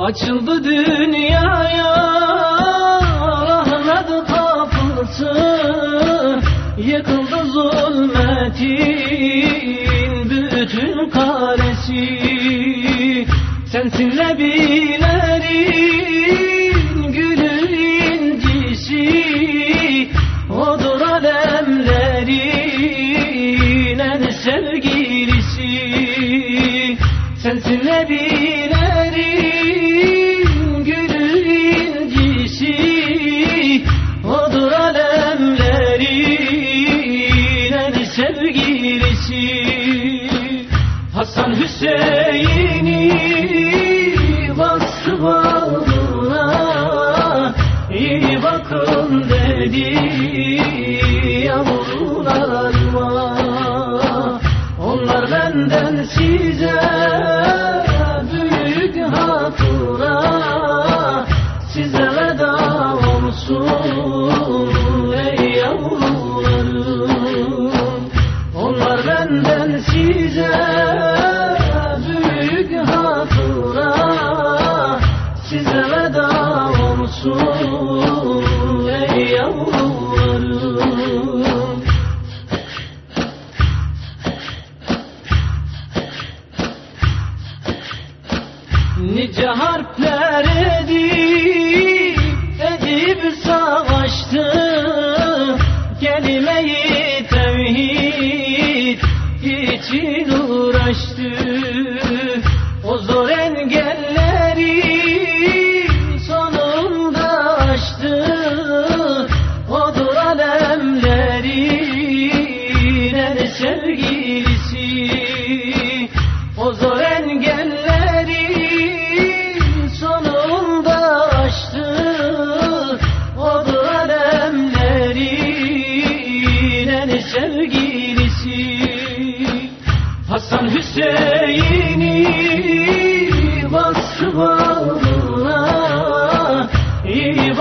Açıldı dünyaya rahmet kapısı Yıkıldı zulmetin bütün karesi Sensin nebilerin gülü incisi Odur alemlerin en sevgilisi. Sensin nebilerin sevgilisi Hasan Hüseyin'i bastı bağrına İyi bakın dedi yavrularıma. Onlar benden size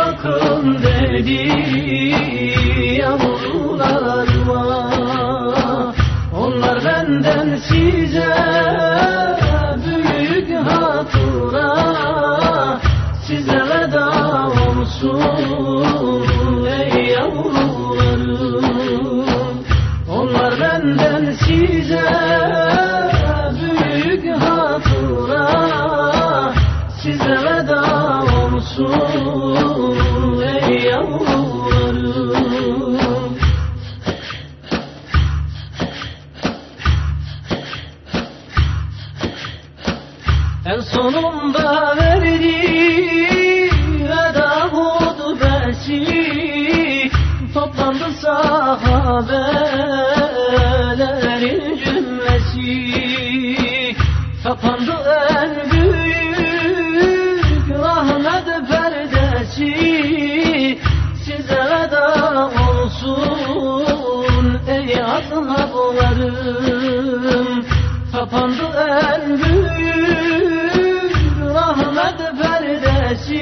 İyi bakın dedi yavrularıma Onlar benden size büyük hatıra. Size veda olsun ey yavrularım. Onlar benden size En sonunda verdi veda hutbesi Toplandı sahabelerin ashablarım Kapandı en büyük rahmet perdesi.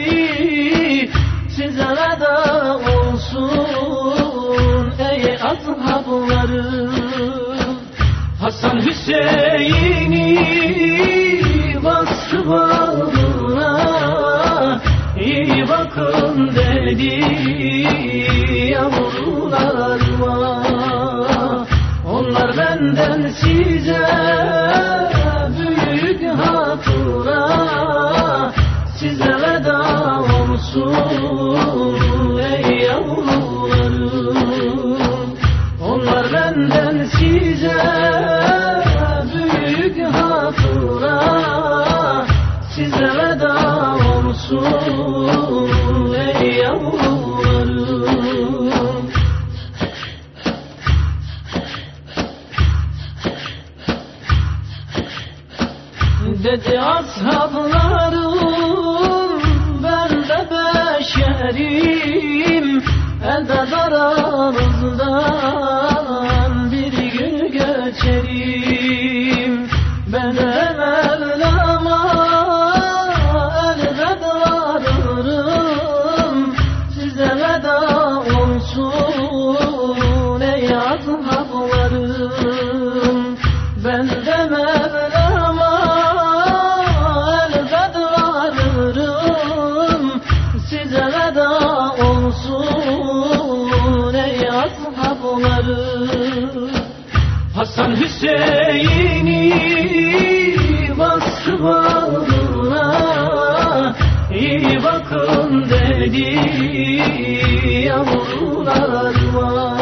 Size veda olsun ey ashablarım Hasan Hüseyin'i bastı bağrına İyi bakın dedi Dedi ashablarım ben de beşerim. Elde aranızdan bir gün göçerim Ben de Mevlam'a elbet varırım Size veda olsun ey ashablarım. Ben de Hasan Hüseyin'i vasfına iyi bakın dedi yavrularıma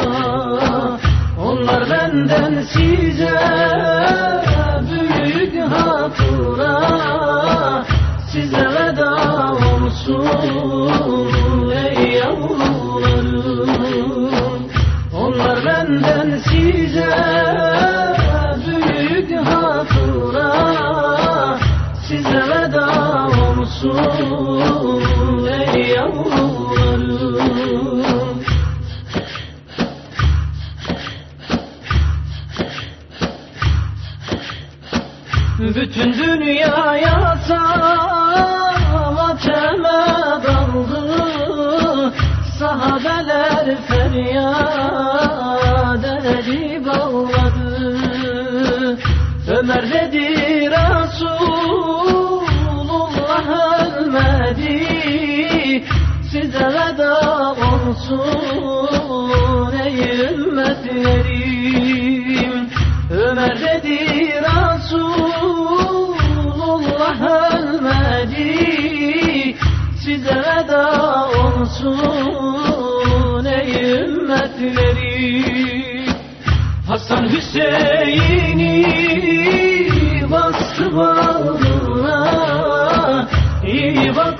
Onlar benden size benden size büyük hatıra. Size veda olsun ey yavrularım Bütün dünyaya salateme daldı. Sahabeler feryat Ömer dedi Resulullah ölmedi. Size veda olsun ey ümmetlerim. Ömer dedi Resulullah ölmedi. Size veda olsun ey ümmetlerim. Hasan Hüseyin'i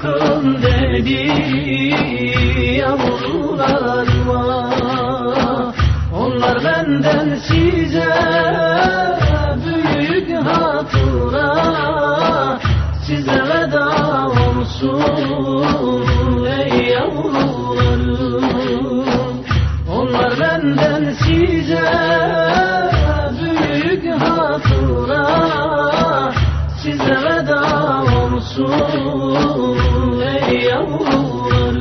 bakın dedi yavrularıma Onlar benden size büyük hatıra. Size veda olsun ey yavrularım. Onlar benden size yavrum, ey yavrum